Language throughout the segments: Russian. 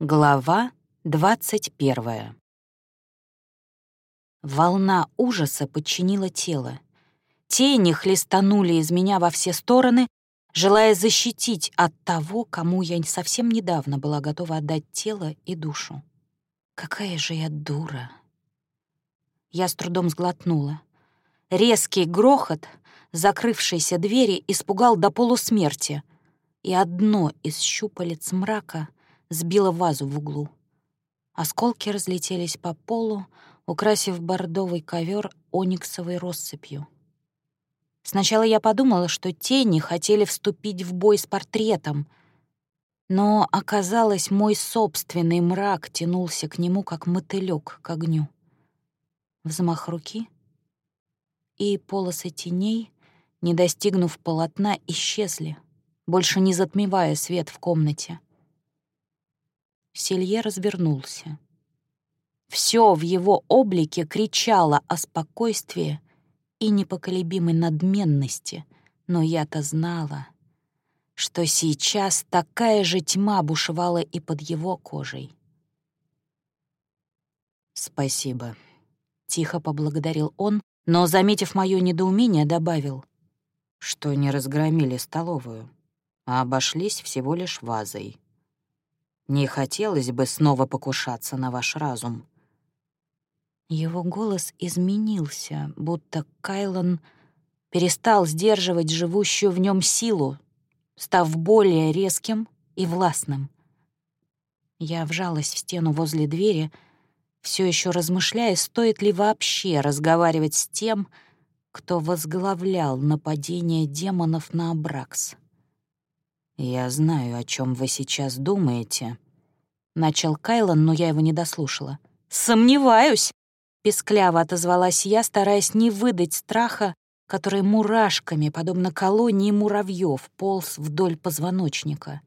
Глава двадцать первая. Волна ужаса подчинила тело. Тени хлестанули из меня во все стороны, желая защитить от того, кому я совсем недавно была готова отдать тело и душу. Какая же я дура. Я с трудом сглотнула. Резкий грохот, закрывшейся двери, испугал до полусмерти, и одно из щупалец мрака сбило вазу в углу. Осколки разлетелись по полу, украсив бордовый ковер ониксовой россыпью. Сначала я подумала, что тени хотели вступить в бой с портретом, но оказалось, мой собственный мрак тянулся к нему, как мотылёк к огню. Взмах руки, и полосы теней, не достигнув полотна, исчезли, больше не затмевая свет в комнате. Селье развернулся. Все в его облике кричало о спокойствии и непоколебимой надменности, но я-то знала, что сейчас такая же тьма бушевала и под его кожей. «Спасибо», — тихо поблагодарил он, но, заметив мое недоумение, добавил, что не разгромили столовую, а обошлись всего лишь вазой. Не хотелось бы снова покушаться на ваш разум». Его голос изменился, будто Кайлан перестал сдерживать живущую в нем силу, став более резким и властным. Я вжалась в стену возле двери, все еще размышляя, стоит ли вообще разговаривать с тем, кто возглавлял нападение демонов на Абракс. «Я знаю, о чем вы сейчас думаете», — начал Кайлан, но я его не дослушала. «Сомневаюсь», — пескляво отозвалась я, стараясь не выдать страха, который мурашками, подобно колонии муравьев, полз вдоль позвоночника.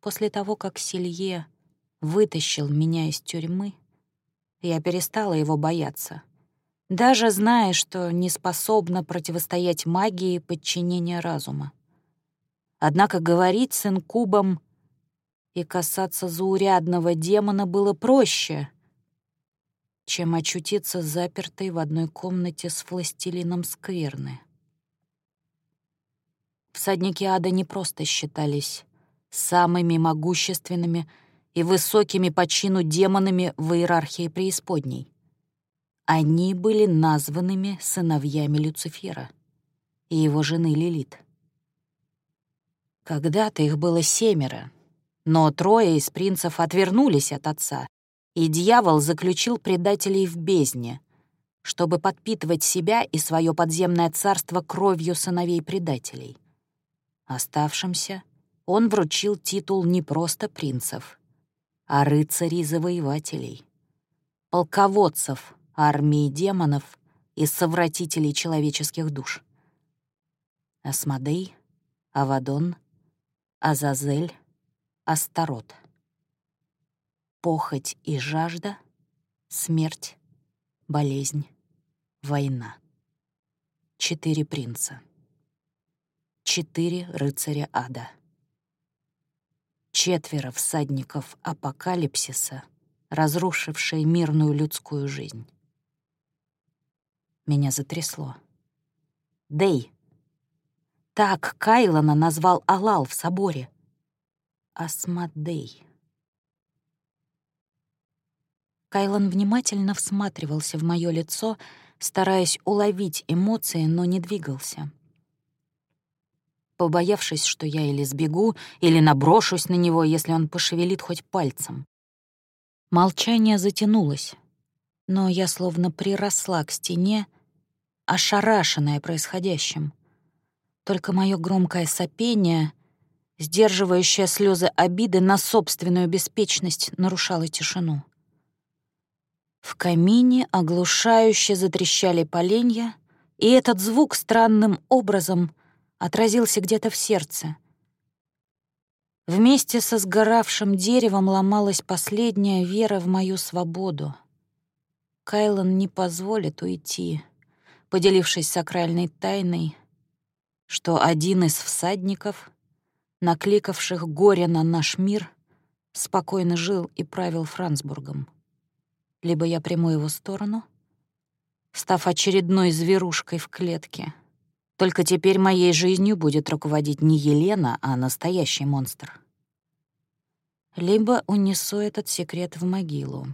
После того, как Селье вытащил меня из тюрьмы, я перестала его бояться, даже зная, что не способна противостоять магии подчинения разума. Однако говорить с инкубом и касаться заурядного демона было проще, чем очутиться запертой в одной комнате с властелином скверны. Всадники ада не просто считались самыми могущественными и высокими по чину демонами в иерархии преисподней. Они были названными сыновьями Люцифера и его жены Лилит. Когда-то их было семеро, но трое из принцев отвернулись от отца, и дьявол заключил предателей в бездне, чтобы подпитывать себя и свое подземное царство кровью сыновей предателей. Оставшимся он вручил титул не просто принцев, а рыцарей-завоевателей, полководцев армии демонов и совратителей человеческих душ. Асмодей, Авадон — Азазель, Астарот. Похоть и жажда, смерть, болезнь, война. Четыре принца. Четыре рыцаря ада. Четверо всадников апокалипсиса, разрушившие мирную людскую жизнь. Меня затрясло. «Дэй!» Так Кайлана назвал Алал в соборе. Асмодей. Кайлан внимательно всматривался в мое лицо, стараясь уловить эмоции, но не двигался. Побоявшись, что я или сбегу, или наброшусь на него, если он пошевелит хоть пальцем. Молчание затянулось, но я словно приросла к стене, ошарашенная происходящим — только мое громкое сопение, сдерживающее слезы обиды на собственную беспечность, нарушало тишину. В камине оглушающе затрещали поленья, и этот звук странным образом отразился где-то в сердце. Вместе со сгоравшим деревом ломалась последняя вера в мою свободу. Кайлан не позволит уйти, поделившись сакральной тайной, что один из всадников, накликавших горе на наш мир, спокойно жил и правил Франсбургом. Либо я приму его сторону, став очередной зверушкой в клетке. Только теперь моей жизнью будет руководить не Елена, а настоящий монстр. Либо унесу этот секрет в могилу.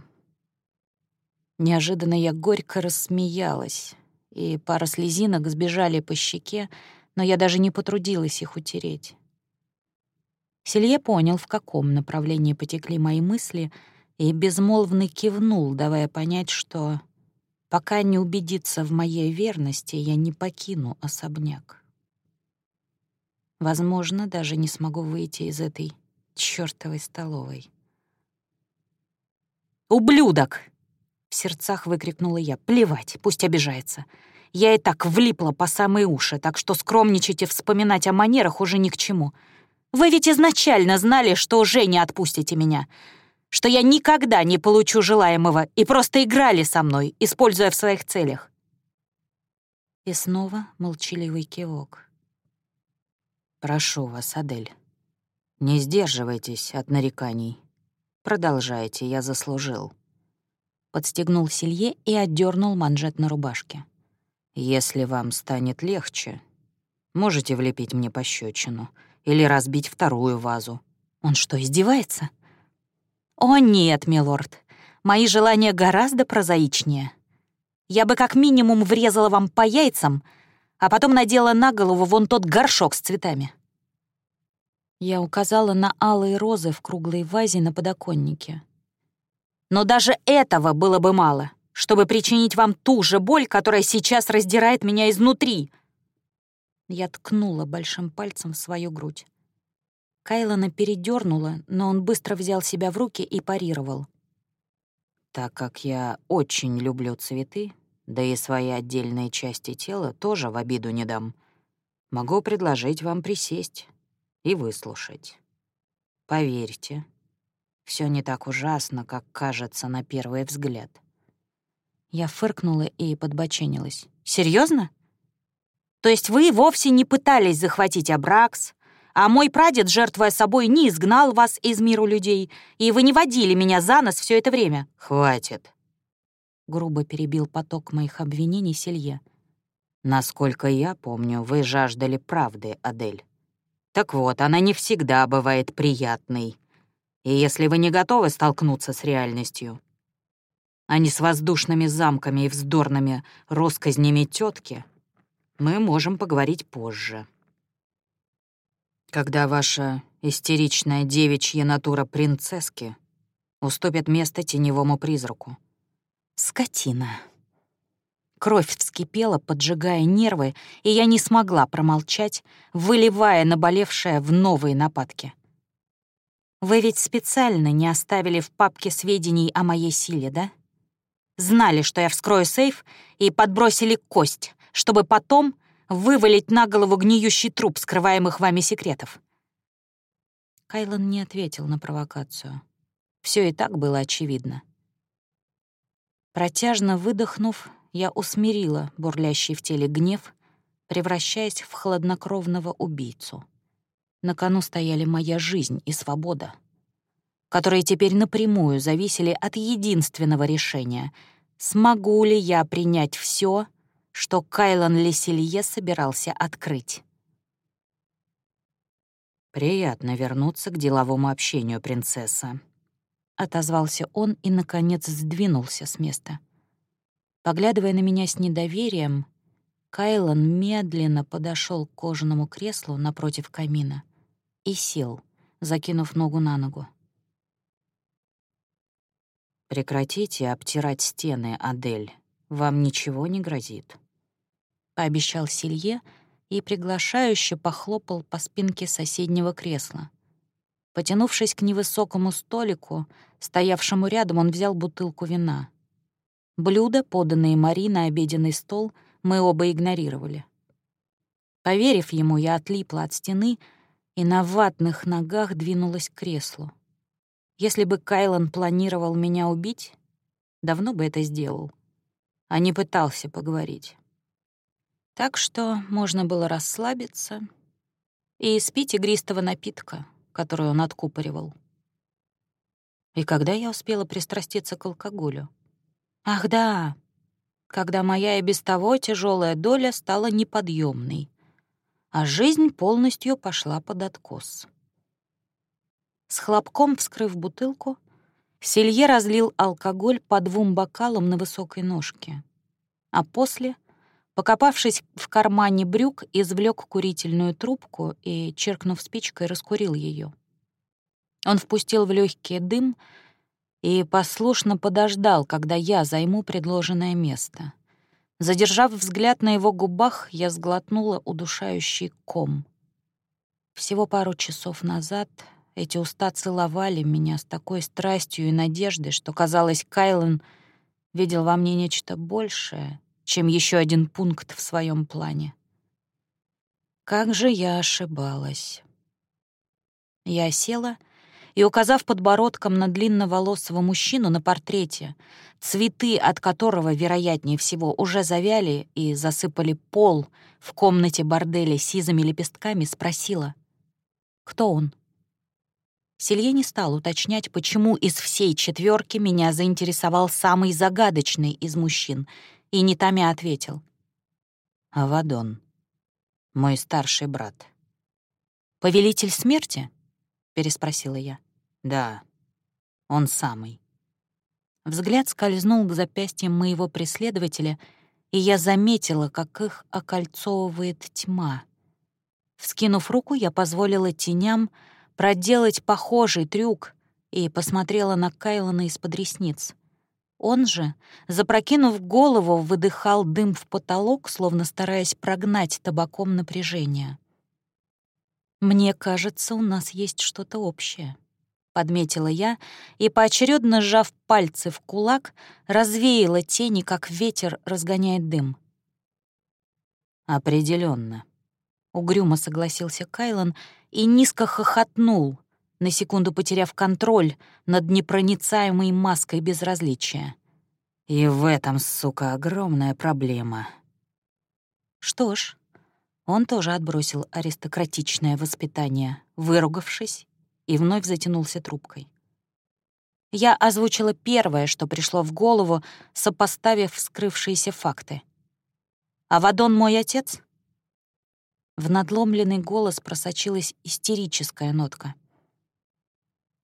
Неожиданно я горько рассмеялась, и пара слезинок сбежали по щеке, но я даже не потрудилась их утереть. Селье понял, в каком направлении потекли мои мысли, и безмолвно кивнул, давая понять, что пока не убедится в моей верности, я не покину особняк. Возможно, даже не смогу выйти из этой чёртовой столовой. «Ублюдок!» — в сердцах выкрикнула я. «Плевать, пусть обижается. Я и так влипла по самые уши, так что скромничать и вспоминать о манерах уже ни к чему. Вы ведь изначально знали, что уже не отпустите меня, что я никогда не получу желаемого и просто играли со мной, используя в своих целях». И снова молчаливый кивок. «Прошу вас, Адель, не сдерживайтесь от нареканий. Продолжайте, я заслужил». Подстегнул Силье и отдернул манжет на рубашке. Если вам станет легче, можете влепить мне пощечину или разбить вторую вазу. Он что, издевается? О нет, милорд, мои желания гораздо прозаичнее. Я бы как минимум врезала вам по яйцам, а потом надела на голову вон тот горшок с цветами. Я указала на алые розы в круглой вазе на подоконнике. Но даже этого было бы мало чтобы причинить вам ту же боль, которая сейчас раздирает меня изнутри». Я ткнула большим пальцем в свою грудь. Кайлона передернула, но он быстро взял себя в руки и парировал. «Так как я очень люблю цветы, да и свои отдельные части тела тоже в обиду не дам, могу предложить вам присесть и выслушать. Поверьте, все не так ужасно, как кажется на первый взгляд. Я фыркнула и подбоченилась. Серьезно? То есть вы вовсе не пытались захватить Абракс, а мой прадед, жертвуя собой, не изгнал вас из миру людей, и вы не водили меня за нос все это время? Хватит. Грубо перебил поток моих обвинений Селье. Насколько я помню, вы жаждали правды, Адель. Так вот, она не всегда бывает приятной. И если вы не готовы столкнуться с реальностью, а не с воздушными замками и вздорными росказнями тетки, мы можем поговорить позже. Когда ваша истеричная девичья натура принцесски уступит место теневому призраку. Скотина. Кровь вскипела, поджигая нервы, и я не смогла промолчать, выливая наболевшее в новые нападки. Вы ведь специально не оставили в папке сведений о моей силе, да? Знали, что я вскрою сейф, и подбросили кость, чтобы потом вывалить на голову гниющий труп скрываемых вами секретов. Кайлан не ответил на провокацию. Все и так было очевидно. Протяжно выдохнув, я усмирила бурлящий в теле гнев, превращаясь в хладнокровного убийцу. На кону стояли моя жизнь и свобода которые теперь напрямую зависели от единственного решения — смогу ли я принять все, что Кайлан Леселье собирался открыть. «Приятно вернуться к деловому общению, принцесса», — отозвался он и, наконец, сдвинулся с места. Поглядывая на меня с недоверием, Кайлан медленно подошел к кожаному креслу напротив камина и сел, закинув ногу на ногу. «Прекратите обтирать стены, Адель. Вам ничего не грозит», — пообещал Силье и приглашающе похлопал по спинке соседнего кресла. Потянувшись к невысокому столику, стоявшему рядом, он взял бутылку вина. Блюда, поданные Мари на обеденный стол, мы оба игнорировали. Поверив ему, я отлипла от стены и на ватных ногах двинулась к креслу. Если бы Кайлан планировал меня убить, давно бы это сделал, а не пытался поговорить. Так что можно было расслабиться и испить игристого напитка, который он откупоривал. И когда я успела пристраститься к алкоголю? Ах да, когда моя и без того тяжелая доля стала неподъемной, а жизнь полностью пошла под откос. С хлопком вскрыв бутылку, Селье разлил алкоголь по двум бокалам на высокой ножке, а после, покопавшись в кармане брюк, извлек курительную трубку и, черкнув спичкой, раскурил ее. Он впустил в легкий дым и послушно подождал, когда я займу предложенное место. Задержав взгляд на его губах, я сглотнула удушающий ком. Всего пару часов назад эти уста целовали меня с такой страстью и надеждой, что, казалось, Кайлен видел во мне нечто большее, чем еще один пункт в своем плане. Как же я ошибалась. Я села и, указав подбородком на длинноволосого мужчину на портрете, цветы от которого, вероятнее всего, уже завяли и засыпали пол в комнате борделя сизыми лепестками, спросила, кто он? Селье не стал уточнять, почему из всей четверки меня заинтересовал самый загадочный из мужчин, и не томя ответил. «Авадон, мой старший брат». «Повелитель смерти?» — переспросила я. «Да, он самый». Взгляд скользнул к запястьям моего преследователя, и я заметила, как их окольцовывает тьма. Вскинув руку, я позволила теням проделать похожий трюк и посмотрела на Кайлона из-под ресниц. Он же, запрокинув голову, выдыхал дым в потолок, словно стараясь прогнать табаком напряжение. «Мне кажется, у нас есть что-то общее», — подметила я и, поочередно сжав пальцы в кулак, развеяла тени, как ветер разгоняет дым. Определенно, угрюмо согласился Кайлан и низко хохотнул, на секунду потеряв контроль над непроницаемой маской безразличия. «И в этом, сука, огромная проблема». Что ж, он тоже отбросил аристократичное воспитание, выругавшись, и вновь затянулся трубкой. Я озвучила первое, что пришло в голову, сопоставив вскрывшиеся факты. «Авадон мой отец?» В надломленный голос просочилась истерическая нотка.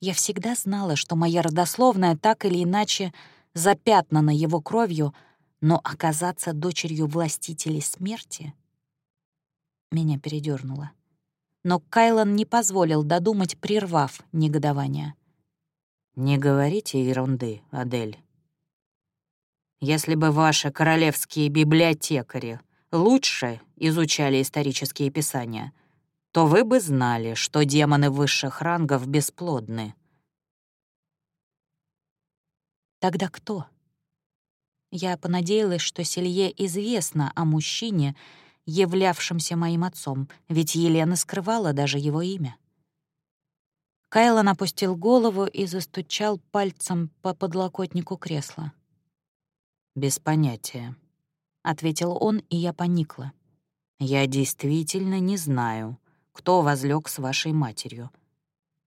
Я всегда знала, что моя родословная так или иначе запятнана его кровью, но оказаться дочерью властителей смерти меня передернуло. Но Кайлан не позволил додумать, прервав негодование. «Не говорите ерунды, Адель. Если бы ваши королевские библиотекари лучше изучали исторические писания, то вы бы знали, что демоны высших рангов бесплодны. Тогда кто? Я понадеялась, что Селье известно о мужчине, являвшемся моим отцом, ведь Елена скрывала даже его имя. Кайлан опустил голову и застучал пальцем по подлокотнику кресла. «Без понятия», — ответил он, и я поникла. «Я действительно не знаю, кто возлег с вашей матерью.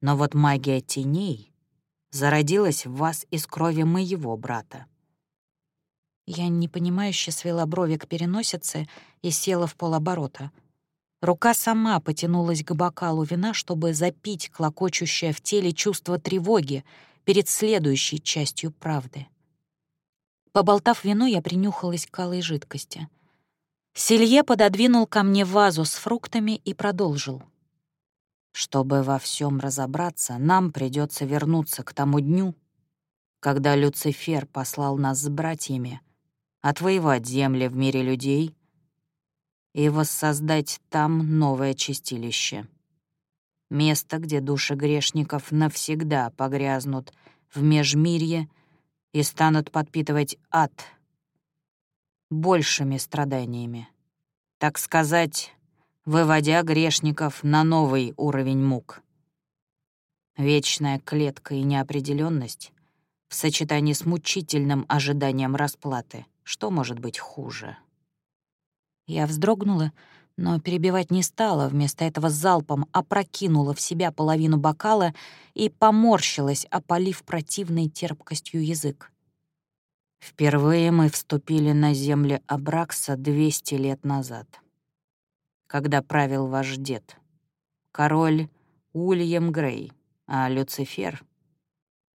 Но вот магия теней зародилась в вас из крови моего брата. Я непонимающе свела брови к переносице и села в полоборота. Рука сама потянулась к бокалу вина, чтобы запить клокочущее в теле чувство тревоги перед следующей частью правды. Поболтав вино, я принюхалась к алой жидкости. Селье пододвинул ко мне вазу с фруктами и продолжил. «Чтобы во всем разобраться, нам придется вернуться к тому дню, когда Люцифер послал нас с братьями отвоевать земли в мире людей и воссоздать там новое чистилище. Место, где души грешников навсегда погрязнут в межмирье и станут подпитывать ад большими страданиями. Так сказать, выводя грешников на новый уровень мук. Вечная клетка и неопределенность в сочетании с мучительным ожиданием расплаты — что может быть хуже? Я вздрогнула, но перебивать не стала, вместо этого залпом опрокинула в себя половину бокала и поморщилась, опалив противной терпкостью язык. Впервые мы вступили на земли Абракса 200 лет назад, когда правил ваш дед, король Уильям Грей, а Люцифер,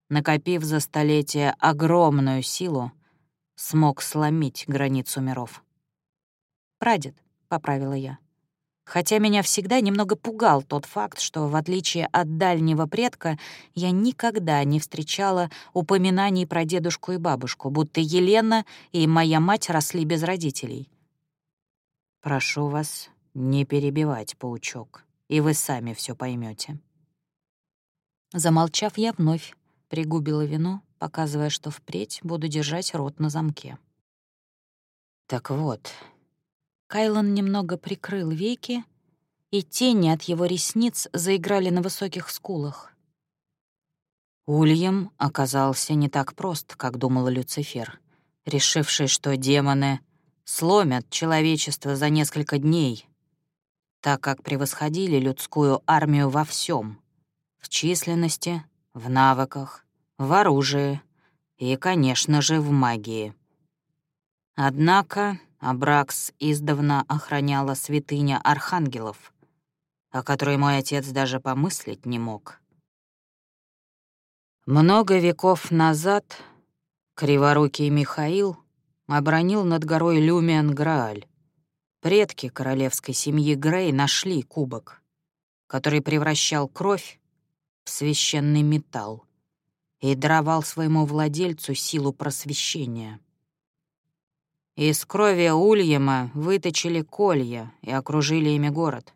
накопив за столетия огромную силу, смог сломить границу миров. «Прадед», — поправила я. Хотя меня всегда немного пугал тот факт, что, в отличие от дальнего предка, я никогда не встречала упоминаний про дедушку и бабушку, будто Елена и моя мать росли без родителей. «Прошу вас не перебивать, паучок, и вы сами все поймете. Замолчав, я вновь пригубила вино, показывая, что впредь буду держать рот на замке. Так вот, Кайлан немного прикрыл веки, и тени от его ресниц заиграли на высоких скулах. Ульям оказался не так прост, как думал Люцифер, решивший, что демоны сломят человечество за несколько дней, так как превосходили людскую армию во всем в численности, в навыках, в оружии и, конечно же, в магии. Однако Абракс издавна охраняла святыня архангелов, о которой мой отец даже помыслить не мог. Много веков назад криворукий Михаил обронил над горой Люмиан Грааль. Предки королевской семьи Грей нашли кубок, который превращал кровь в священный металл и даровал своему владельцу силу просвещения. Из крови Ульяма выточили колья и окружили ими город,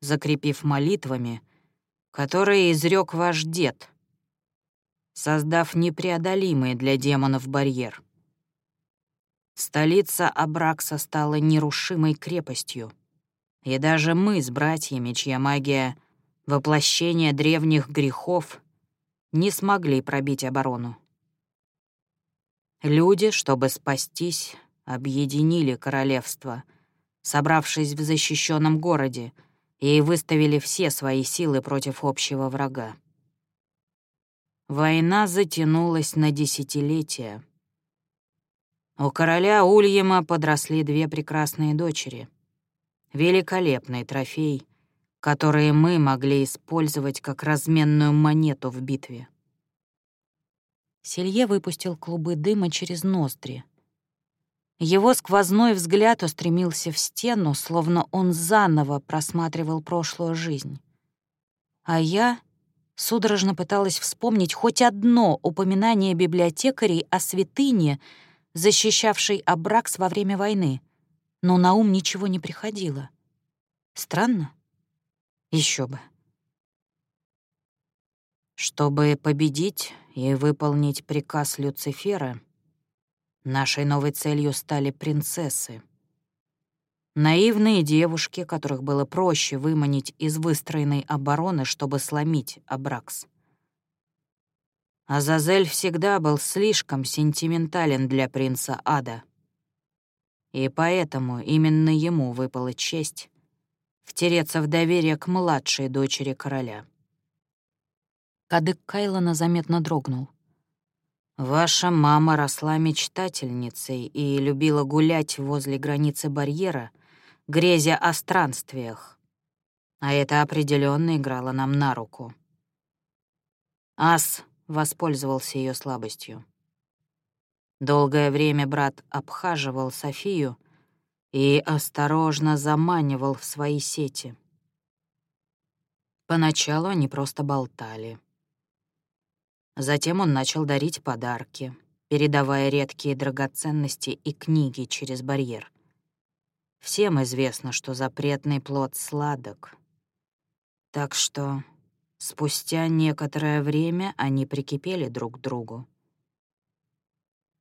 закрепив молитвами, которые изрек ваш дед, создав непреодолимый для демонов барьер. Столица Абракса стала нерушимой крепостью, и даже мы с братьями, чья магия — воплощение древних грехов, не смогли пробить оборону. Люди, чтобы спастись, объединили королевство, собравшись в защищенном городе, и выставили все свои силы против общего врага. Война затянулась на десятилетия. У короля Ульяма подросли две прекрасные дочери. Великолепный трофей, которые мы могли использовать как разменную монету в битве. Селье выпустил клубы дыма через ноздри, его сквозной взгляд устремился в стену, словно он заново просматривал прошлую жизнь. А я судорожно пыталась вспомнить хоть одно упоминание библиотекарей о святыне, защищавшей Абракс во время войны, но на ум ничего не приходило. Странно? Еще бы. Чтобы победить и выполнить приказ Люцифера, Нашей новой целью стали принцессы. Наивные девушки, которых было проще выманить из выстроенной обороны, чтобы сломить Абракс. Азазель всегда был слишком сентиментален для принца Ада. И поэтому именно ему выпала честь втереться в доверие к младшей дочери короля. Кадык Кайлона заметно дрогнул. Ваша мама росла мечтательницей и любила гулять возле границы барьера, грезя о странствиях. А это определенно играло нам на руку. Ас воспользовался ее слабостью. Долгое время брат обхаживал Софию и осторожно заманивал в свои сети. Поначалу они просто болтали — Затем он начал дарить подарки, передавая редкие драгоценности и книги через барьер. Всем известно, что запретный плод сладок. Так что спустя некоторое время они прикипели друг к другу.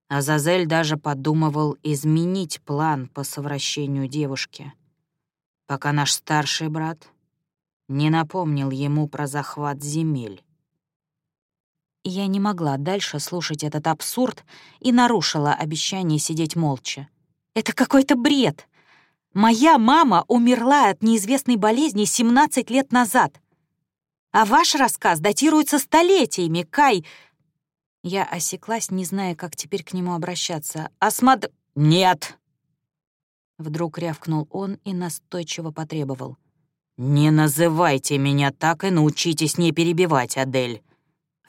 Азазель даже подумывал изменить план по совращению девушки, пока наш старший брат не напомнил ему про захват земель. Я не могла дальше слушать этот абсурд и нарушила обещание сидеть молча. «Это какой-то бред! Моя мама умерла от неизвестной болезни 17 лет назад. А ваш рассказ датируется столетиями, Кай. Я осеклась, не зная, как теперь к нему обращаться. Осмад... Нет! Вдруг рявкнул он и настойчиво потребовал. «Не называйте меня так и научитесь не перебивать, Адель.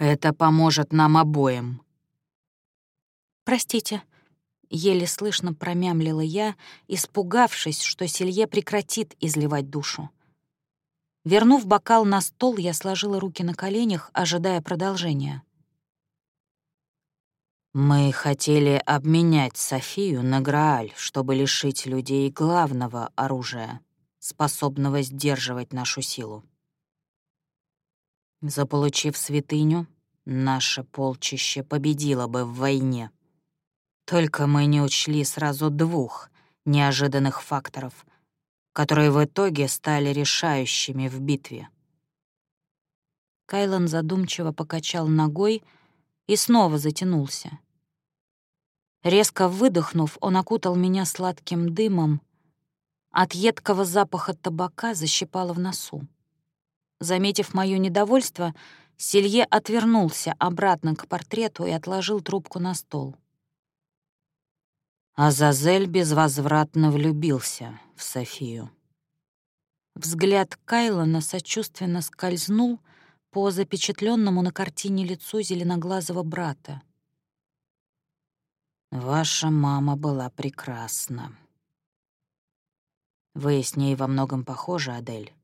Это поможет нам обоим». «Простите», — еле слышно промямлила я, испугавшись, что Селье прекратит изливать душу. Вернув бокал на стол, я сложила руки на коленях, ожидая продолжения. Мы хотели обменять Софию на Грааль, чтобы лишить людей главного оружия, способного сдерживать нашу силу. Заполучив святыню, наше полчище победило бы в войне. Только мы не учли сразу двух неожиданных факторов, которые в итоге стали решающими в битве. Кайлан задумчиво покачал ногой, и снова затянулся. Резко выдохнув, он окутал меня сладким дымом. От едкого запаха табака защипало в носу. Заметив моё недовольство, Селье отвернулся обратно к портрету и отложил трубку на стол. Азазель безвозвратно влюбился в Софию. Взгляд Кайлона сочувственно скользнул по запечатленному на картине лицу зеленоглазого брата. «Ваша мама была прекрасна. Вы с ней во многом похожи, Адель.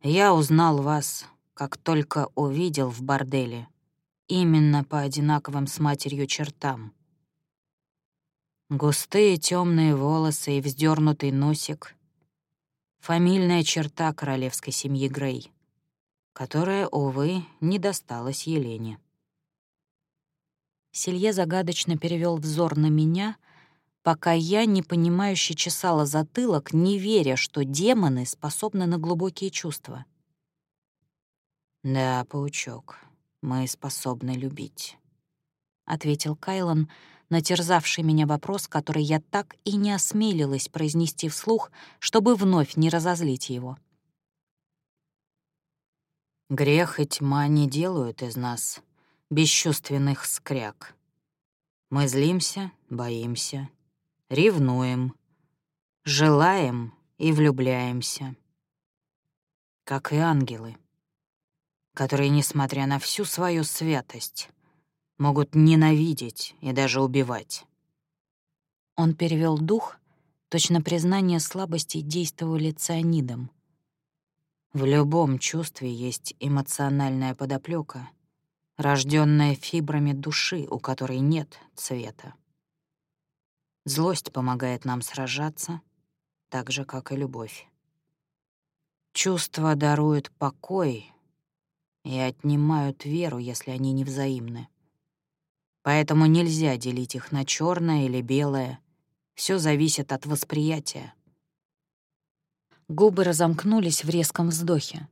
Я узнал вас, как только увидел в борделе, именно по одинаковым с матерью чертам. Густые темные волосы и вздернутый носик — фамильная черта королевской семьи Грей — которая, увы, не досталась Елене. Селье загадочно перевел взор на меня, пока я, непонимающе чесала затылок, не веря, что демоны способны на глубокие чувства. «Да, паучок, мы способны любить», — ответил Кайлан, натерзавший меня вопрос, который я так и не осмелилась произнести вслух, чтобы вновь не разозлить его. Грех и тьма не делают из нас бесчувственных скряг. Мы злимся, боимся, ревнуем, желаем и влюбляемся. Как и ангелы, которые, несмотря на всю свою святость, могут ненавидеть и даже убивать. Он перевел дух, точно признание слабости действовали цианидом — в любом чувстве есть эмоциональная подоплека, рожденная фибрами души, у которой нет цвета. Злость помогает нам сражаться, так же, как и любовь. Чувства даруют покой и отнимают веру, если они невзаимны. Поэтому нельзя делить их на черное или белое. Все зависит от восприятия. Губы разомкнулись в резком вздохе.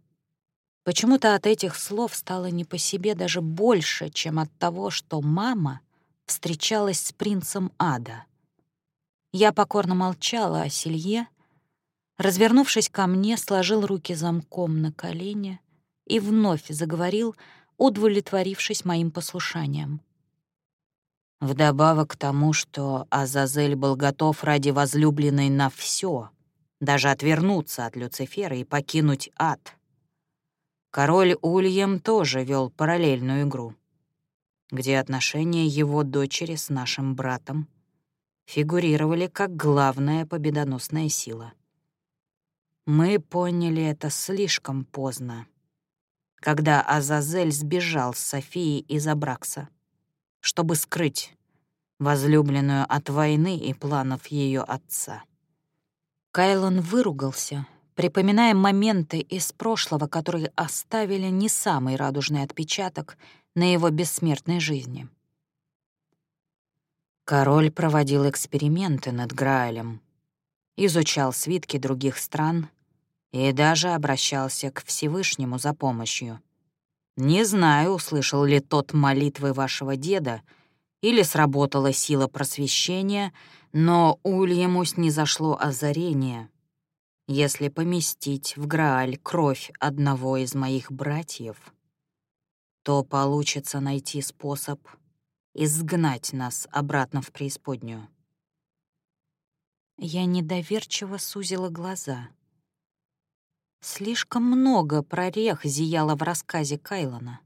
Почему-то от этих слов стало не по себе даже больше, чем от того, что мама встречалась с принцем ада. Я покорно молчала, а Селье, развернувшись ко мне, сложил руки замком на колени и вновь заговорил, удовлетворившись моим послушанием. Вдобавок к тому, что Азазель был готов ради возлюбленной на все, даже отвернуться от Люцифера и покинуть ад. Король Ульям тоже вел параллельную игру, где отношения его дочери с нашим братом фигурировали как главная победоносная сила. Мы поняли это слишком поздно, когда Азазель сбежал с Софией из Абракса, чтобы скрыть возлюбленную от войны и планов ее отца. Кайлон выругался, припоминая моменты из прошлого, которые оставили не самый радужный отпечаток на его бессмертной жизни. Король проводил эксперименты над Граалем, изучал свитки других стран и даже обращался к Всевышнему за помощью. Не знаю, услышал ли тот молитвы вашего деда или сработала сила просвещения, но Ульяму снизошло озарение. Если поместить в Грааль кровь одного из моих братьев, то получится найти способ изгнать нас обратно в преисподнюю. Я недоверчиво сузила глаза. Слишком много прорех зияло в рассказе Кайлона.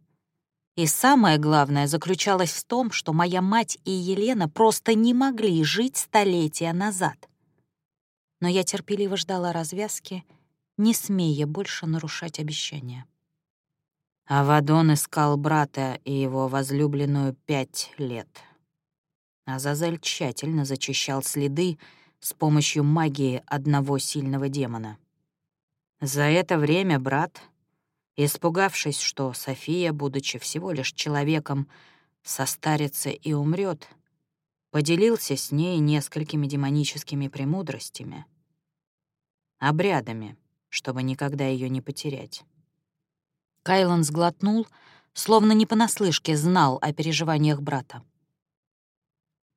И самое главное заключалось в том, что моя мать и Елена просто не могли жить столетия назад. Но я терпеливо ждала развязки, не смея больше нарушать обещания. Авадон искал брата и его возлюбленную пять лет. Азазель тщательно зачищал следы, с помощью магии одного сильного демона. За это время брат, испугавшись, что София, будучи всего лишь человеком, состарится и умрет, поделился с ней несколькими демоническими премудростями, обрядами, чтобы никогда ее не потерять. Кайлан сглотнул, словно не понаслышке знал о переживаниях брата.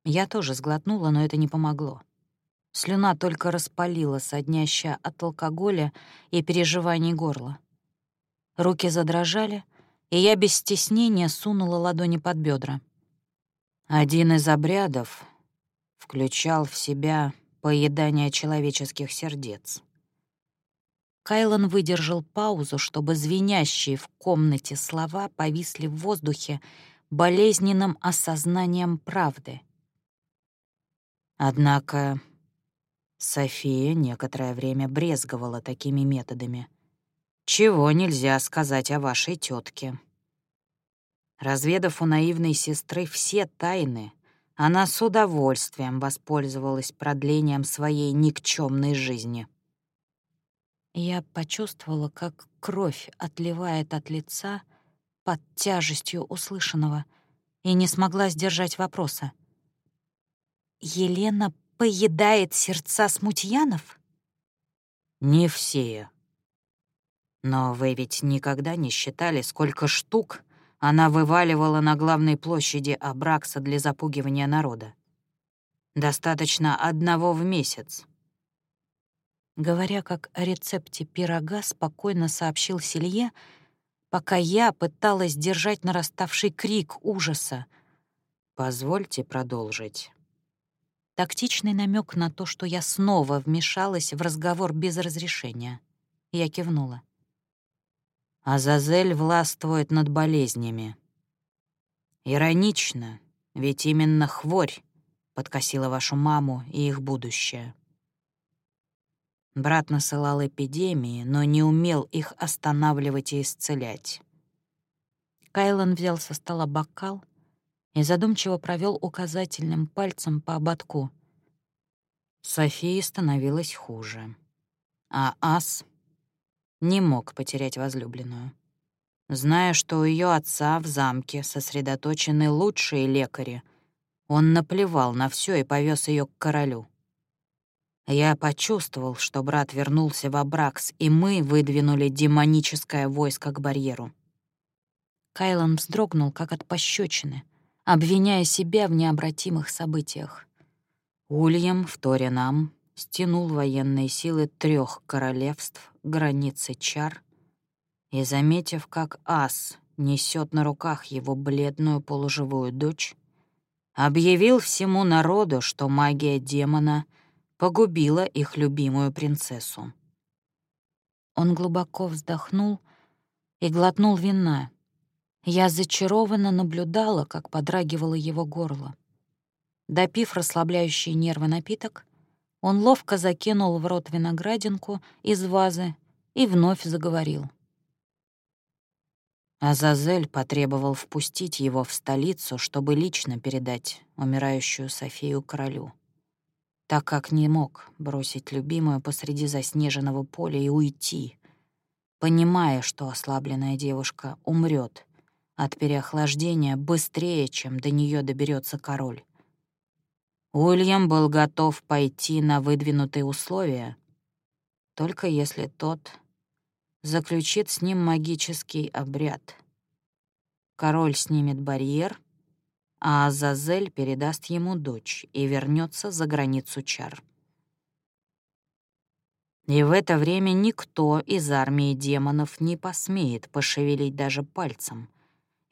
Я тоже сглотнула, но это не помогло. Слюна только распалила, соднящая от алкоголя и переживаний горла. Руки задрожали, и я без стеснения сунула ладони под бедра. Один из обрядов включал в себя поедание человеческих сердец. Кайлан выдержал паузу, чтобы звенящие в комнате слова повисли в воздухе болезненным осознанием правды. Однако София некоторое время брезговала такими методами. Чего нельзя сказать о вашей тетке. Разведав у наивной сестры все тайны, она с удовольствием воспользовалась продлением своей никчемной жизни. Я почувствовала, как кровь отливает от лица под тяжестью услышанного и не смогла сдержать вопроса. «Елена поедает сердца смутьянов? Не все. Но вы ведь никогда не считали, сколько штук она вываливала на главной площади Абракса для запугивания народа. Достаточно одного в месяц. Говоря как о рецепте пирога, спокойно сообщил Селье, пока я пыталась держать нараставший крик ужаса. «Позвольте продолжить». Тактичный намек на то, что я снова вмешалась в разговор без разрешения. Я кивнула. Азазель властвует над болезнями. Иронично, ведь именно хворь подкосила вашу маму и их будущее. Брат насылал эпидемии, но не умел их останавливать и исцелять. Кайлан взял со стола бокал, и задумчиво провел указательным пальцем по ободку. Софии становилось хуже, а Ас не мог потерять возлюбленную. Зная, что у ее отца в замке сосредоточены лучшие лекари, он наплевал на все и повез ее к королю. Я почувствовал, что брат вернулся в Абракс, и мы выдвинули демоническое войско к барьеру. Кайлан вздрогнул, как от пощечины, обвиняя себя в необратимых событиях. Ульям, вторя нам, стянул военные силы трех королевств, границы чар, и, заметив, как ас несет на руках его бледную полуживую дочь, объявил всему народу, что магия демона погубила их любимую принцессу. Он глубоко вздохнул и глотнул вина, я зачарованно наблюдала, как подрагивало его горло. Допив расслабляющий нервы напиток, он ловко закинул в рот виноградинку из вазы и вновь заговорил. Азазель потребовал впустить его в столицу, чтобы лично передать умирающую Софию королю, так как не мог бросить любимую посреди заснеженного поля и уйти, понимая, что ослабленная девушка умрет от переохлаждения быстрее, чем до нее доберется король. Уильям был готов пойти на выдвинутые условия, только если тот заключит с ним магический обряд. Король снимет барьер, а Азазель передаст ему дочь и вернется за границу чар. И в это время никто из армии демонов не посмеет пошевелить даже пальцем,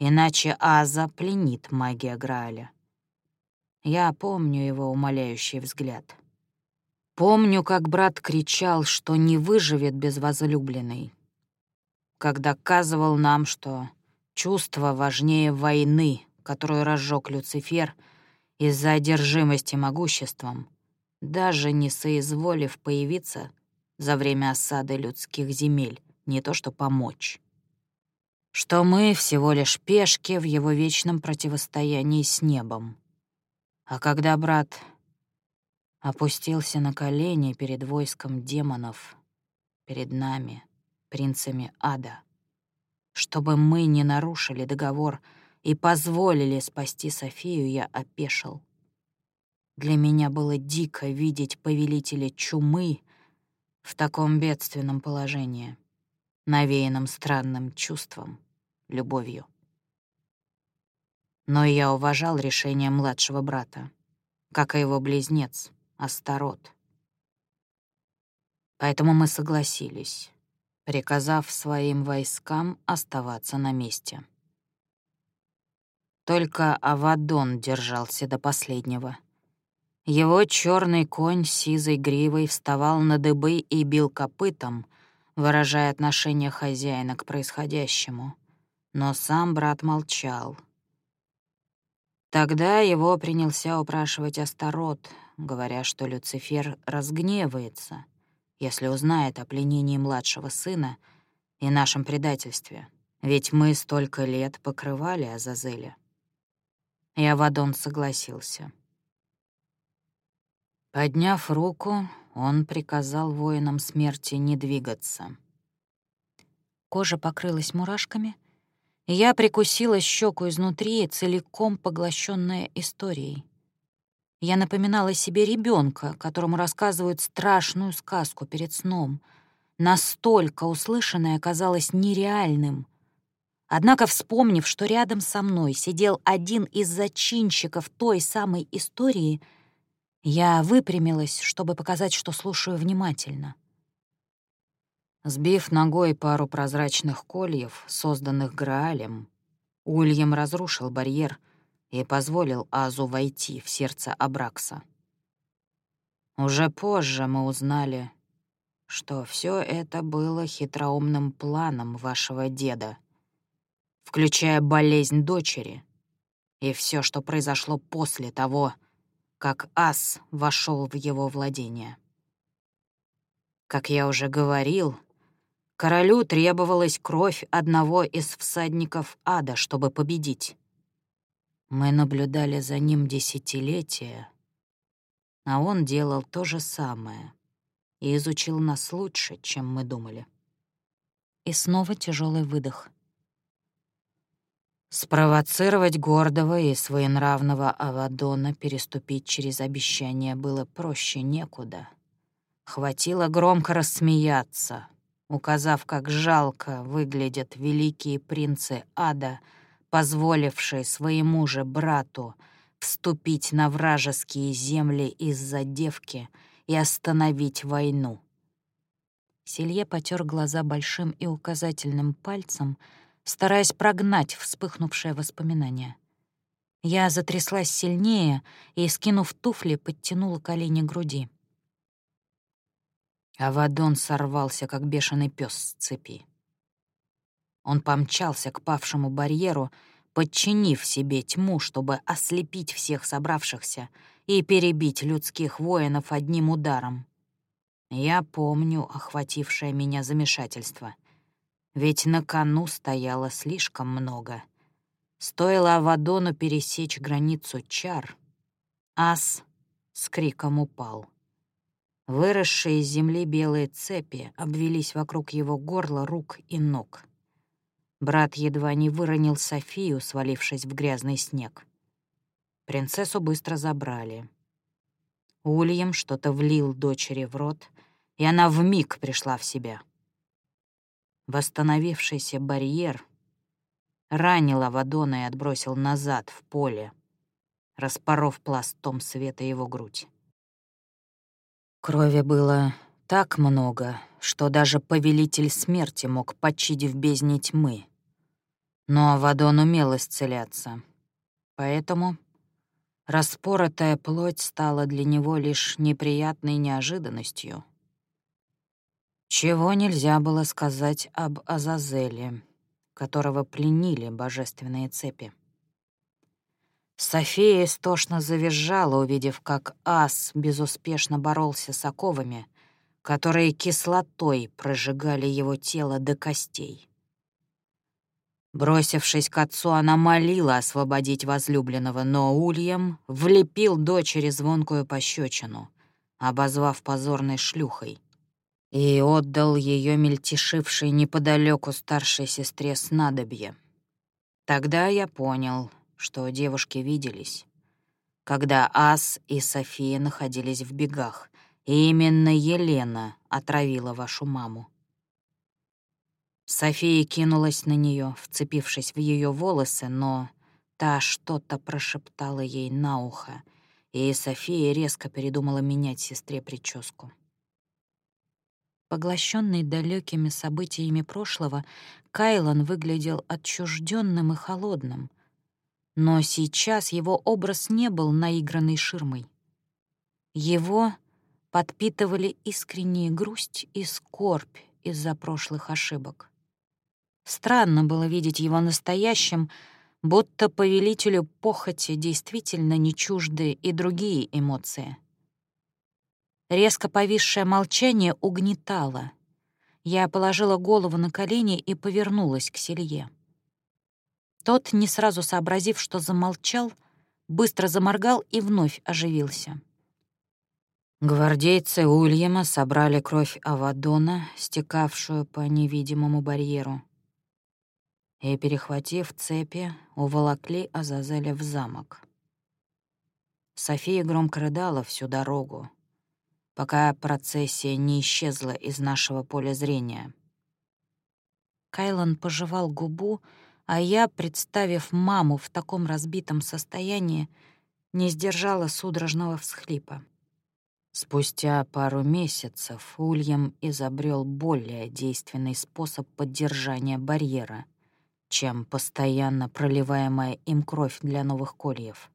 иначе Аза пленит магия Грааля. Я помню его умоляющий взгляд. Помню, как брат кричал, что не выживет без возлюбленной, как доказывал нам, что чувство важнее войны, которую разжег Люцифер из-за одержимости могуществом, даже не соизволив появиться за время осады людских земель, не то что помочь. Что мы всего лишь пешки в его вечном противостоянии с небом. А когда брат опустился на колени перед войском демонов, перед нами, принцами ада, чтобы мы не нарушили договор и позволили спасти Софию, я опешил. Для меня было дико видеть повелителя чумы в таком бедственном положении, навеянном странным чувством, любовью. Но я уважал решение младшего брата, как и его близнец, Астарот. Поэтому мы согласились, приказав своим войскам оставаться на месте. Только Авадон держался до последнего — его черный конь с сизой гривой вставал на дыбы и бил копытом, выражая отношение хозяина к происходящему. Но сам брат молчал. Тогда его принялся упрашивать Астарот, говоря, что Люцифер разгневается, если узнает о пленении младшего сына и нашем предательстве, ведь мы столько лет покрывали Азазеля. И Авадон согласился — Подняв руку, он приказал воинам смерти не двигаться. Кожа покрылась мурашками, я прикусила щеку изнутри, целиком поглощенная историей. Я напоминала себе ребенка, которому рассказывают страшную сказку перед сном. Настолько услышанное казалось нереальным. Однако, вспомнив, что рядом со мной сидел один из зачинщиков той самой истории — я выпрямилась, чтобы показать, что слушаю внимательно. Сбив ногой пару прозрачных кольев, созданных Граалем, Ульям разрушил барьер и позволил Азу войти в сердце Абракса. Уже позже мы узнали, что все это было хитроумным планом вашего деда, включая болезнь дочери и все, что произошло после того, ас вошел в его владение. Как я уже говорил, королю требовалась кровь одного из всадников ада, чтобы победить. Мы наблюдали за ним десятилетия, а он делал то же самое и изучил нас лучше, чем мы думали. И снова тяжелый выдох — Спровоцировать гордого и своенравного Авадона переступить через обещание было проще некуда. Хватило громко рассмеяться, указав, как жалко выглядят великие принцы ада, позволившие своему же брату вступить на вражеские земли из-за девки и остановить войну. Селье потер глаза большим и указательным пальцем — стараясь прогнать вспыхнувшее воспоминание. Я затряслась сильнее и, скинув туфли, подтянула колени к груди. Авадон сорвался, как бешеный пес с цепи. Он помчался к павшему барьеру, подчинив себе тьму, чтобы ослепить всех собравшихся и перебить людских воинов одним ударом. Я помню охватившее меня замешательство — ведь на кону стояло слишком много. Стоило Авадону пересечь границу чар, ас с криком упал. Выросшие из земли белые цепи обвелись вокруг его горла, рук и ног. Брат едва не выронил Софию, свалившись в грязный снег. Принцессу быстро забрали. Ульям что-то влил дочери в рот, и она вмиг пришла в себя — Восстановившийся барьер ранил Авадона и отбросил назад, в поле, распоров пластом света его грудь. Крови было так много, что даже повелитель смерти мог почить в бездне тьмы. Но Авадон умел исцеляться. Поэтому распоротая плоть стала для него лишь неприятной неожиданностью. Чего нельзя было сказать об Азазеле, которого пленили божественные цепи. София истошно завизжала, увидев, как ас безуспешно боролся с оковами, которые кислотой прожигали его тело до костей. Бросившись к отцу, она молила освободить возлюбленного, но Ульям влепил дочери звонкую пощечину, обозвав позорной шлюхой, и отдал ее мельтешившей неподалеку старшей сестре снадобье. Тогда я понял — что девушки виделись, когда Ас и София находились в бегах, и именно Елена отравила вашу маму. София кинулась на нее, вцепившись в ее волосы, но та что-то прошептала ей на ухо, и София резко передумала менять сестре прическу. Поглощенный далекими событиями прошлого, Кайлан выглядел отчужденным и холодным — но сейчас его образ не был наигранной ширмой. Его подпитывали искренняя грусть и скорбь из-за прошлых ошибок. Странно было видеть его настоящим, будто повелителю похоти действительно не чужды и другие эмоции. Резко повисшее молчание угнетало. Я положила голову на колени и повернулась к Селье. Тот, не сразу сообразив, что замолчал, быстро заморгал и вновь оживился. Гвардейцы Ульяма собрали кровь Авадона, стекавшую по невидимому барьеру, и, перехватив цепи, уволокли Азазеля в замок. София громко рыдала всю дорогу, пока процессия не исчезла из нашего поля зрения. Кайлан пожевал губу, а я, представив маму в таком разбитом состоянии, не сдержала судорожного всхлипа. Спустя пару месяцев Ульям изобрел более действенный способ поддержания барьера, чем постоянно проливаемая им кровь для новых кольев.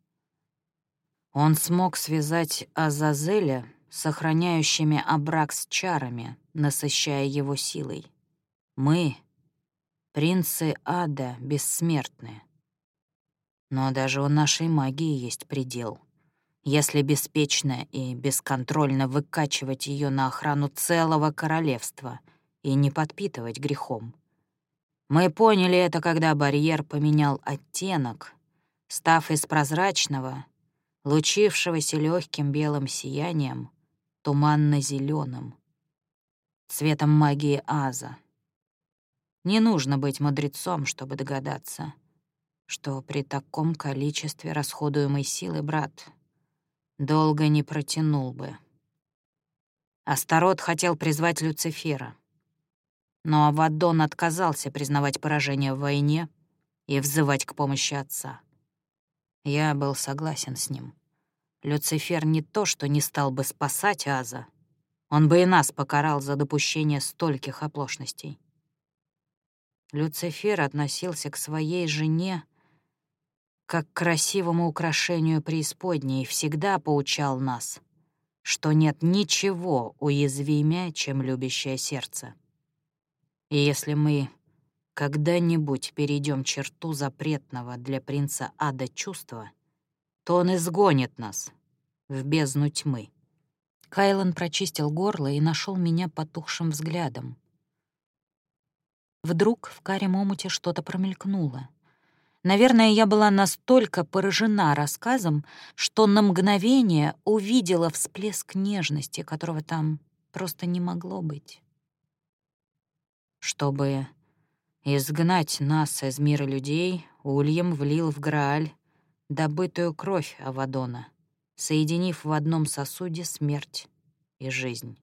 Он смог связать Азазеля сохраняющими Абрак с чарами, насыщая его силой. Мы, Принцы ада бессмертны. Но даже у нашей магии есть предел. Если беспечно и бесконтрольно выкачивать ее на охрану целого королевства и не подпитывать грехом. Мы поняли это, когда барьер поменял оттенок, став из прозрачного, лучившегося легким белым сиянием, туманно зеленым цветом магии Аза. Не нужно быть мудрецом, чтобы догадаться, что при таком количестве расходуемой силы брат долго не протянул бы. Астарот хотел призвать Люцифера, но Авадон отказался признавать поражение в войне и взывать к помощи отца. Я был согласен с ним. Люцифер не то, что не стал бы спасать Аза, он бы и нас покарал за допущение стольких оплошностей. Люцифер относился к своей жене как к красивому украшению преисподней и всегда поучал нас, что нет ничего уязвимее, чем любящее сердце. И если мы когда-нибудь перейдем черту запретного для принца ада чувства, то он изгонит нас в бездну тьмы. Кайлан прочистил горло и нашел меня потухшим взглядом. Вдруг в карем омуте что-то промелькнуло. Наверное, я была настолько поражена рассказом, что на мгновение увидела всплеск нежности, которого там просто не могло быть. Чтобы изгнать нас из мира людей, Ульям влил в Грааль добытую кровь Авадона, соединив в одном сосуде смерть и жизнь.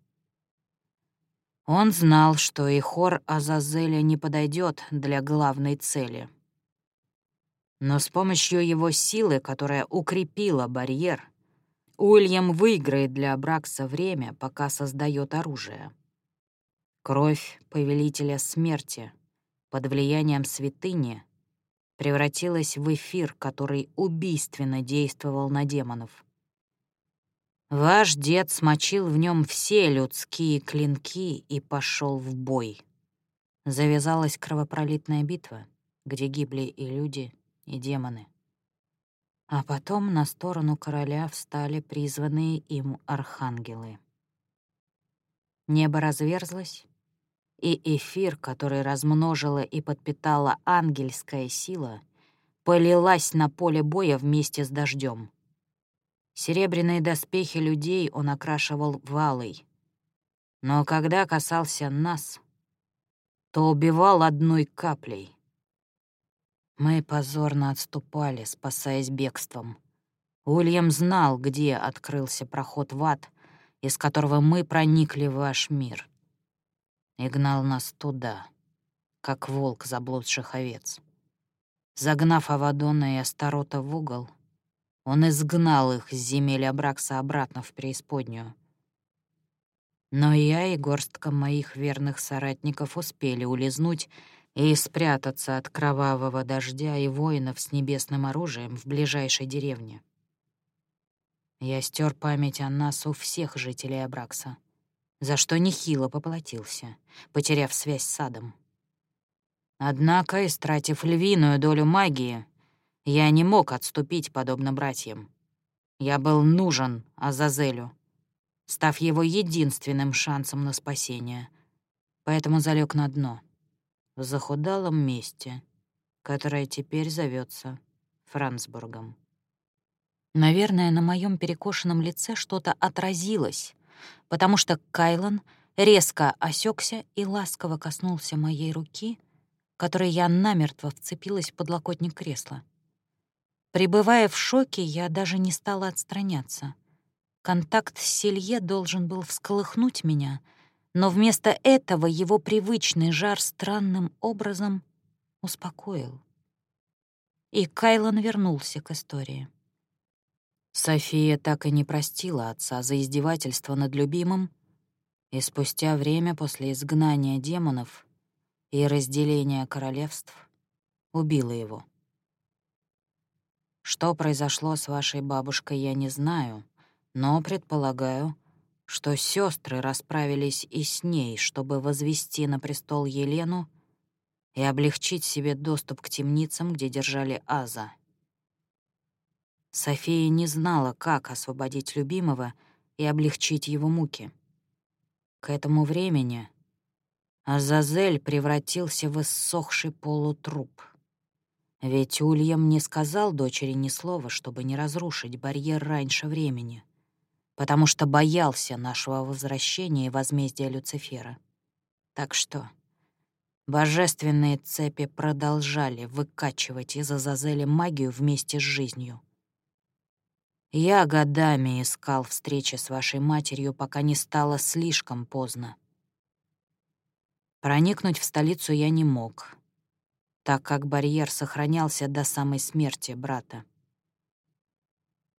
Он знал, что и хор Азазеля не подойдет для главной цели. Но с помощью его силы, которая укрепила барьер, Уильям выиграет для Абракса время, пока создает оружие. Кровь повелителя смерти под влиянием святыни превратилась в эфир, который убийственно действовал на демонов. Ваш дед смочил в нем все людские клинки и пошел в бой. Завязалась кровопролитная битва, где гибли и люди, и демоны. А потом на сторону короля встали призванные им архангелы. Небо разверзлось, и эфир, который размножила и подпитала ангельская сила, полилась на поле боя вместе с дождем. Серебряные доспехи людей он окрашивал валой. Но когда касался нас, то убивал одной каплей. Мы позорно отступали, спасаясь бегством. Уильям знал, где открылся проход в ад, из которого мы проникли в ваш мир. И гнал нас туда, как волк заблудших овец. Загнав Авадона и Астарота в угол, он изгнал их с земель Абракса обратно в преисподнюю. Но я и горстка моих верных соратников успели улизнуть и спрятаться от кровавого дождя и воинов с небесным оружием в ближайшей деревне. Я стер память о нас у всех жителей Абракса, за что нехило поплатился, потеряв связь с садом. Однако, истратив львиную долю магии, я не мог отступить, подобно братьям. Я был нужен Азазелю, став его единственным шансом на спасение, поэтому залег на дно — в захудалом месте, которое теперь зовется Франсбургом. Наверное, на моем перекошенном лице что-то отразилось, потому что Кайлан резко осекся и ласково коснулся моей руки, которой я намертво вцепилась в подлокотник кресла. Пребывая в шоке, я даже не стала отстраняться. Контакт с Селье должен был всколыхнуть меня — но вместо этого его привычный жар странным образом успокоил. И Кайлан вернулся к истории. София так и не простила отца за издевательство над любимым, и спустя время после изгнания демонов и разделения королевств убила его. Что произошло с вашей бабушкой, я не знаю, но предполагаю, что сестры расправились и с ней, чтобы возвести на престол Елену и облегчить себе доступ к темницам, где держали Аза. София не знала, как освободить любимого и облегчить его муки. К этому времени Азазель превратился в иссохший полутруп. Ведь Ульям не сказал дочери ни слова, чтобы не разрушить барьер раньше времени потому что боялся нашего возвращения и возмездия Люцифера. Так что божественные цепи продолжали выкачивать из Азазеля магию вместе с жизнью. Я годами искал встречи с вашей матерью, пока не стало слишком поздно. Проникнуть в столицу я не мог, так как барьер сохранялся до самой смерти брата.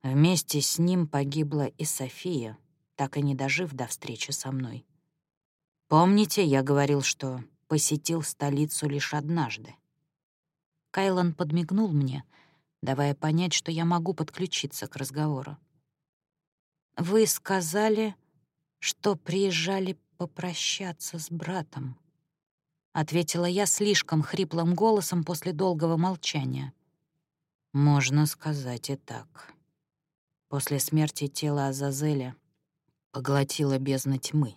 Вместе с ним погибла и София, так и не дожив до встречи со мной. Помните, я говорил, что посетил столицу лишь однажды? Кайлан подмигнул мне, давая понять, что я могу подключиться к разговору. «Вы сказали, что приезжали попрощаться с братом», — ответила я слишком хриплым голосом после долгого молчания. «Можно сказать и так». После смерти тела Азазеля поглотила бездна тьмы.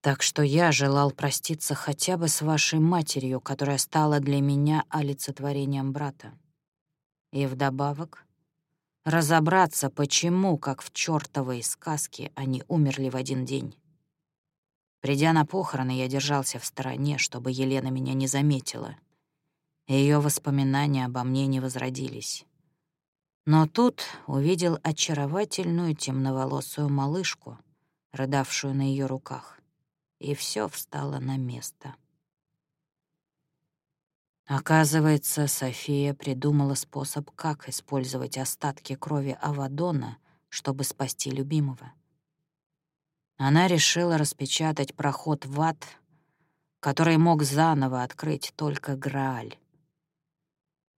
Так что я желал проститься хотя бы с вашей матерью, которая стала для меня олицетворением брата. И вдобавок разобраться, почему, как в чёртовой сказке, они умерли в один день. Придя на похороны, я держался в стороне, чтобы Елена меня не заметила. Ее воспоминания обо мне не возродились. Но тут увидел очаровательную темноволосую малышку, рыдавшую на ее руках, и все встало на место. Оказывается, София придумала способ, как использовать остатки крови Авадона, чтобы спасти любимого. Она решила распечатать проход в ад, который мог заново открыть только Грааль.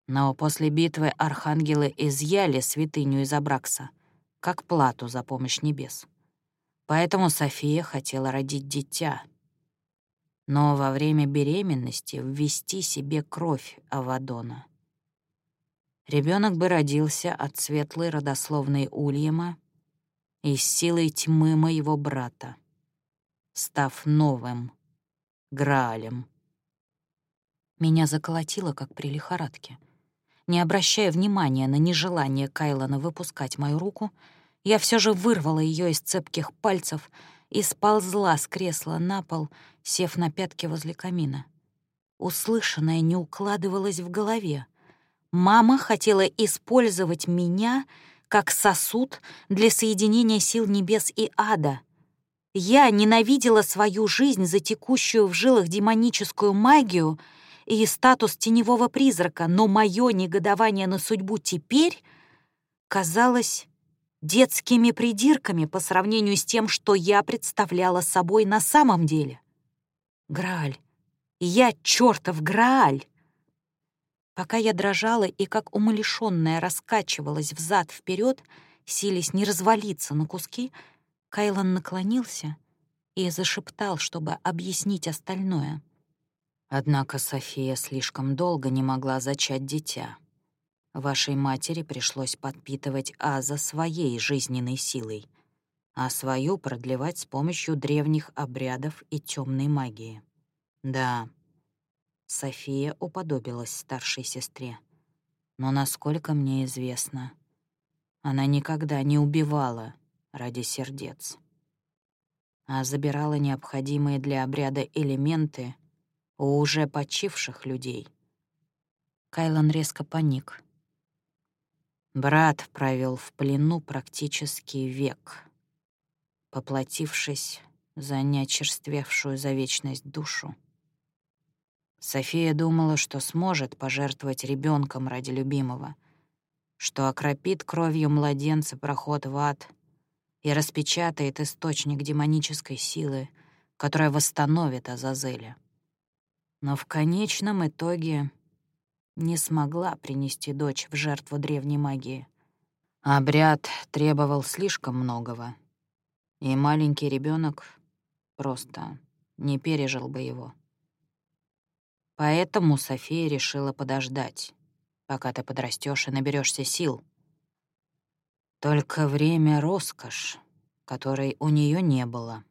Но после битвы архангелы изъяли святыню из Абракса, как плату за помощь небес. Поэтому София хотела родить дитя, но во время беременности ввести себе кровь Авадона. Ребенок бы родился от светлой родословной Ульяма и силой тьмы моего брата, став новым Граалем. Меня заколотило, как при лихорадке. Не обращая внимания на нежелание Кайлона выпускать мою руку, я все же вырвала ее из цепких пальцев и сползла с кресла на пол, сев на пятки возле камина. Услышанное не укладывалось в голове. Мама хотела использовать меня как сосуд для соединения сил небес и ада. Я ненавидела свою жизнь за текущую в жилах демоническую магию — и статус теневого призрака, но мое негодование на судьбу теперь казалось детскими придирками по сравнению с тем, что я представляла собой на самом деле. Грааль. Я чертов Грааль. Пока я дрожала и как умалишённая раскачивалась взад вперед, силясь не развалиться на куски, Кайлан наклонился и зашептал, чтобы объяснить остальное — Однако София слишком долго не могла зачать дитя. Вашей матери пришлось подпитывать Аза своей жизненной силой, а свою продлевать с помощью древних обрядов и темной магии. Да, София уподобилась старшей сестре. Но, насколько мне известно, она никогда не убивала ради сердец, а забирала необходимые для обряда элементы у уже почивших людей. Кайлан резко паник. Брат провел в плену практически век, поплатившись за неочерствевшую за вечность душу. София думала, что сможет пожертвовать ребенком ради любимого, что окропит кровью младенца проход в ад и распечатает источник демонической силы, которая восстановит Азазеля но в конечном итоге не смогла принести дочь в жертву древней магии. Обряд требовал слишком многого, и маленький ребенок просто не пережил бы его. Поэтому София решила подождать, пока ты подрастешь и наберешься сил. Только время — роскошь, которой у нее не было.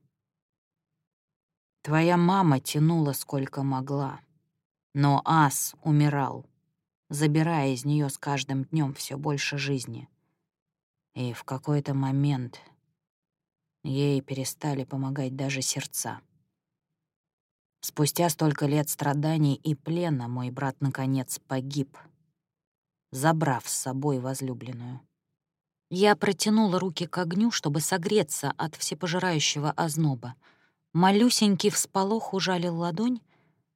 Твоя мама тянула сколько могла, но ас умирал, забирая из нее с каждым днем все больше жизни. И в какой-то момент ей перестали помогать даже сердца. Спустя столько лет страданий и плена мой брат наконец погиб, забрав с собой возлюбленную. Я протянула руки к огню, чтобы согреться от всепожирающего озноба — Малюсенький всполох ужалил ладонь,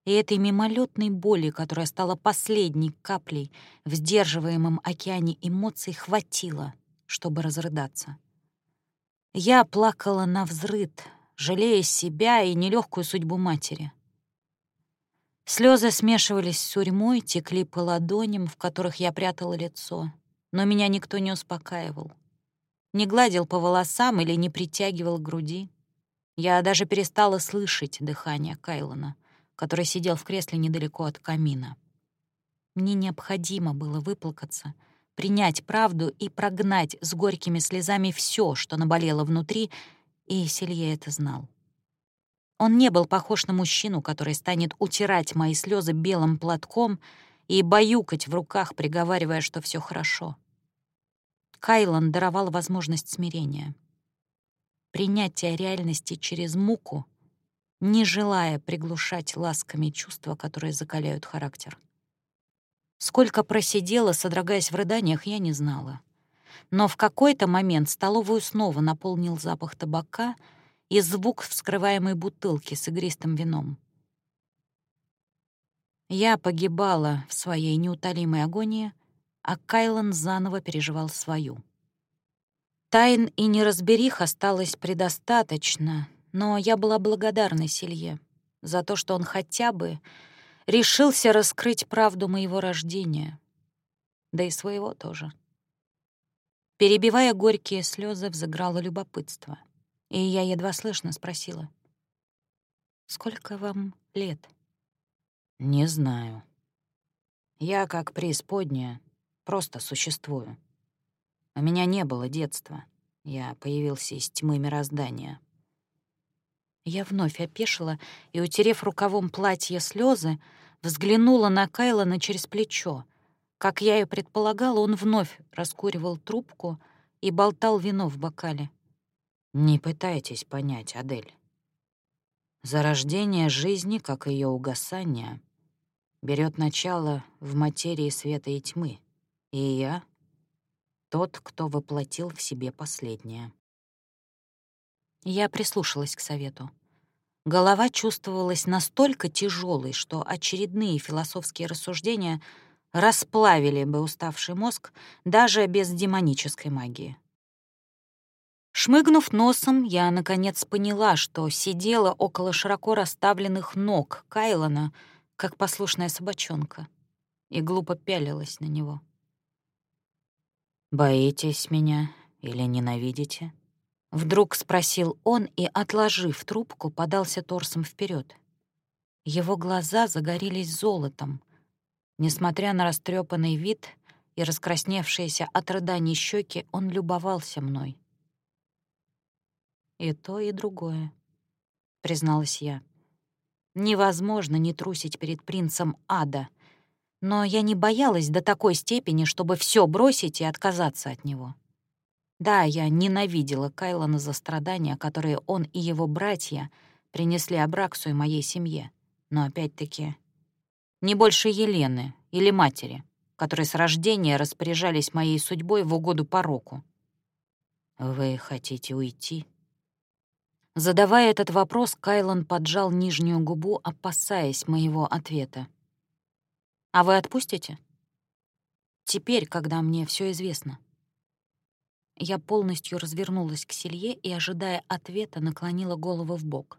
и этой мимолетной боли, которая стала последней каплей в сдерживаемом океане эмоций, хватило, чтобы разрыдаться. Я плакала на взрыд, жалея себя и нелегкую судьбу матери. Слезы смешивались с сурьмой, текли по ладоням, в которых я прятала лицо, но меня никто не успокаивал. Не гладил по волосам или не притягивал к груди. Я даже перестала слышать дыхание Кайлона, который сидел в кресле недалеко от камина. Мне необходимо было выплакаться, принять правду и прогнать с горькими слезами все, что наболело внутри, и Селье это знал. Он не был похож на мужчину, который станет утирать мои слезы белым платком и баюкать в руках, приговаривая, что все хорошо. Кайлан даровал возможность смирения — принятия реальности через муку, не желая приглушать ласками чувства, которые закаляют характер. Сколько просидела, содрогаясь в рыданиях, я не знала. Но в какой-то момент столовую снова наполнил запах табака и звук вскрываемой бутылки с игристым вином. Я погибала в своей неутолимой агонии, а Кайлан заново переживал свою. Тайн и неразберих осталось предостаточно, но я была благодарна Силье за то, что он хотя бы решился раскрыть правду моего рождения, да и своего тоже. Перебивая горькие слезы, взыграло любопытство, и я едва слышно спросила, «Сколько вам лет?» «Не знаю. Я, как преисподняя, просто существую. У меня не было детства. Я появился из тьмы мироздания». Я вновь опешила и, утерев рукавом платье слезы, взглянула на Кайлона через плечо. Как я и предполагала, он вновь раскуривал трубку и болтал вино в бокале. «Не пытайтесь понять, Адель. Зарождение жизни, как ее угасание, берет начало в материи света и тьмы, и я — тот, кто воплотил в себе последнее. Я прислушалась к совету. Голова чувствовалась настолько тяжелой, что очередные философские рассуждения расплавили бы уставший мозг даже без демонической магии. Шмыгнув носом, я, наконец, поняла, что сидела около широко расставленных ног Кайлона, как послушная собачонка, и глупо пялилась на него. «Боитесь меня или ненавидите?» Вдруг спросил он и, отложив трубку, подался торсом вперед. Его глаза загорелись золотом. Несмотря на растрепанный вид и раскрасневшиеся от рыданий щеки, он любовался мной. «И то, и другое», — призналась я. Невозможно не трусить перед принцем ада. Но я не боялась до такой степени, чтобы все бросить и отказаться от него. Да, я ненавидела Кайлона за страдания, которые он и его братья принесли Абраксу и моей семье. Но опять-таки, не больше Елены или матери, которые с рождения распоряжались моей судьбой в угоду пороку. «Вы хотите уйти?» Задавая этот вопрос, Кайлан поджал нижнюю губу, опасаясь моего ответа. «А вы отпустите?» «Теперь, когда мне все известно». Я полностью развернулась к Селье и, ожидая ответа, наклонила голову в бок.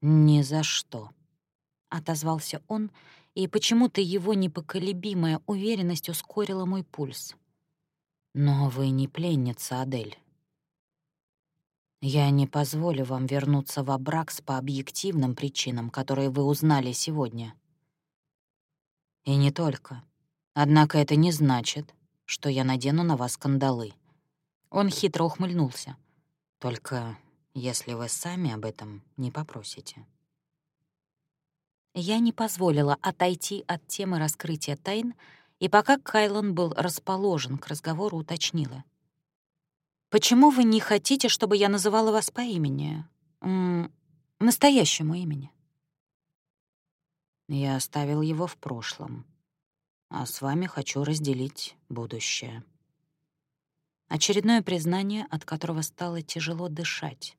«Ни за что», — отозвался он, и почему-то его непоколебимая уверенность ускорила мой пульс. «Но вы не пленница, Адель. Я не позволю вам вернуться в Абракс по объективным причинам, которые вы узнали сегодня. И не только. Однако это не значит, что я надену на вас кандалы. Он хитро ухмыльнулся. Только если вы сами об этом не попросите. Я не позволила отойти от темы раскрытия тайн, и пока Кайлон был расположен к разговору, уточнила. Почему вы не хотите, чтобы я называла вас по имени? М настоящему имени? Я оставил его в прошлом, а с вами хочу разделить будущее. Очередное признание, от которого стало тяжело дышать.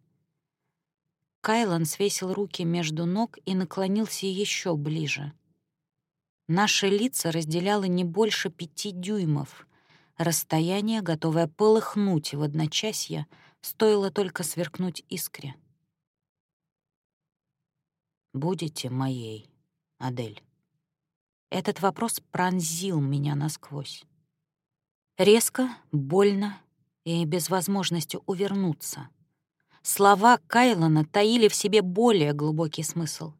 Кайлан свесил руки между ног и наклонился еще ближе. Наши лица разделяло не больше пяти дюймов, Расстояние, готовое полыхнуть в одночасье, стоило только сверкнуть искре. «Будете моей, Адель?» Этот вопрос пронзил меня насквозь. Резко, больно и без возможности увернуться. Слова Кайлона таили в себе более глубокий смысл.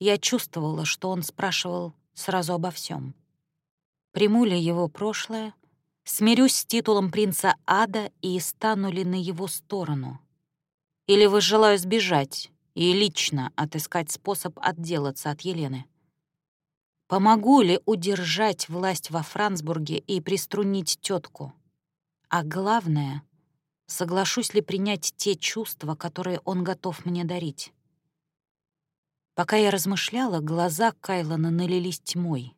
Я чувствовала, что он спрашивал сразу обо всем. Приму ли его прошлое — Смирюсь с титулом принца ада и стану ли на его сторону? Или выжелаю сбежать и лично отыскать способ отделаться от Елены? Помогу ли удержать власть во Франсбурге и приструнить тетку? А главное, соглашусь ли принять те чувства, которые он готов мне дарить? Пока я размышляла, глаза Кайлона налились тьмой.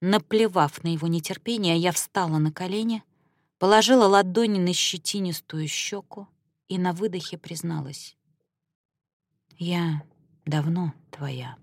Наплевав на его нетерпение, я встала на колени, положила ладони на щетинистую щеку и на выдохе призналась. «Я давно твоя».